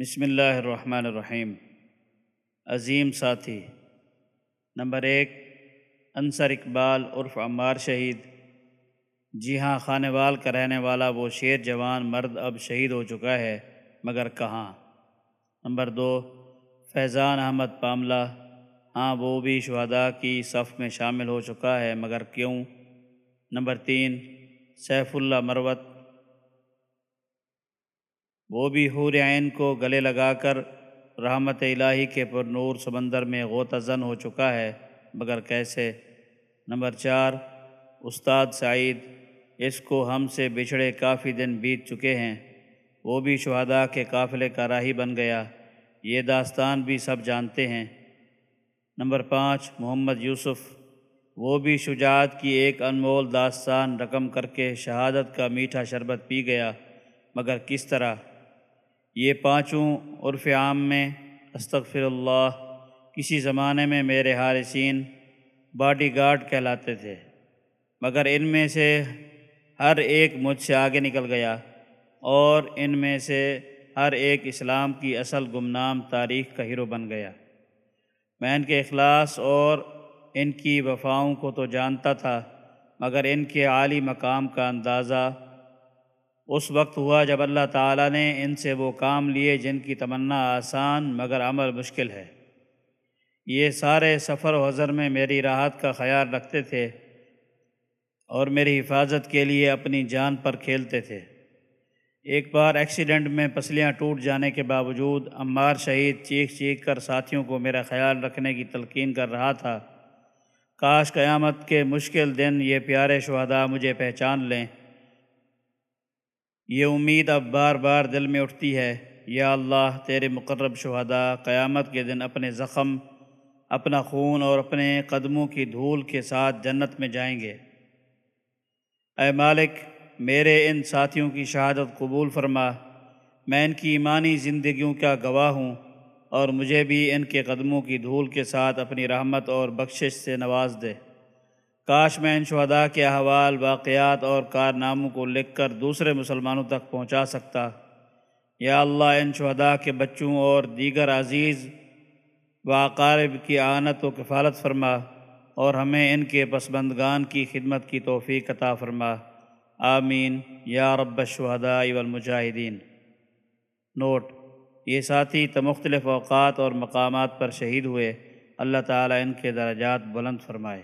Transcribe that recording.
بسم اللہ الرحمن الرحیم۔ عظیم ساتھی، نمبر ایک، انصر اقبال عرف عمار شہید۔ جی ہاں خانے وال کا رہنے والا وہ شیر جوان مرد اب شہید ہو چکا ہے، مگر کہاں؟ نمبر دو، فیضان احمد پاملہ۔ ہاں وہ بھی شہداء کی صف میں شامل ہو چکا ہے، مگر کیوں؟ نمبر تین، سیف اللہ مروت۔ وہ بھی حور عین کو گلے لگا کر رحمت الہی کے پر نور سمندر میں غوطہ زن ہو چکا ہے، مگر کیسے؟ نمبر چار، استاد سعید، اس کو ہم سے بچھڑے کافی دن بیت چکے ہیں۔ وہ بھی شہداء کے قافلے کا راہی بن گیا۔ یہ داستان بھی سب جانتے ہیں۔ نمبر پانچ، محمد یوسف، وہ بھی شجاعت کی ایک انمول داستان رقم کر کے شہادت کا میٹھا شربت پی گیا۔ مگر کس طرح؟ یہ پانچوں عرف عام میں استغفر اللہ، کسی زمانے میں میرے حارثین باڈی گارڈ کہلاتے تھے، مگر ان میں سے ہر ایک مجھ سے آگے نکل گیا اور ان میں سے ہر ایک اسلام کی اصل گمنام تاریخ کا ہیرو بن گیا۔ میں ان کے اخلاص اور ان کی وفاؤں کو تو جانتا تھا، مگر ان کے عالی مقام کا اندازہ اس وقت ہوا جب اللہ تعالیٰ نے ان سے وہ کام لیے جن کی تمنا آسان مگر عمل مشکل ہے۔ یہ سارے سفر و حضر میں میری راحت کا خیال رکھتے تھے اور میری حفاظت کے لیے اپنی جان پر کھیلتے تھے۔ ایک بار ایکسیڈنٹ میں پسلیاں ٹوٹ جانے کے باوجود عمار شہید چیخ چیخ کر ساتھیوں کو میرا خیال رکھنے کی تلقین کر رہا تھا۔ کاش قیامت کے مشکل دن یہ پیارے شہداء مجھے پہچان لیں۔ یہ امید اب بار بار دل میں اٹھتی ہے، یا اللہ، تیرے مقرب شہداء، قیامت کے دن اپنے زخم، اپنا خون اور اپنے قدموں کی دھول کے ساتھ جنت میں جائیں گے۔ اے مالک، میرے ان ساتھیوں کی شہادت قبول فرما۔ میں ان کی ایمانی زندگیوں کا گواہ ہوں اور مجھے بھی ان کے قدموں کی دھول کے ساتھ اپنی رحمت اور بخشش سے نواز دے۔ کاش میں ان شہداء کے احوال، واقعات اور کارناموں کو لکھ کر دوسرے مسلمانوں تک پہنچا سکتا۔ یا اللہ، ان شہداء کے بچوں اور دیگر عزیز و اقارب کی آنت و کفالت فرما اور ہمیں ان کے پسمندگان کی خدمت کی توفیق عطا فرما۔ آمین۔ یا رب الشہداء والمجاہدین۔ نوٹ، یہ ساتھی مختلف اوقات اور مقامات پر شہید ہوئے۔ اللہ تعالیٰ ان کے درجات بلند فرمائے۔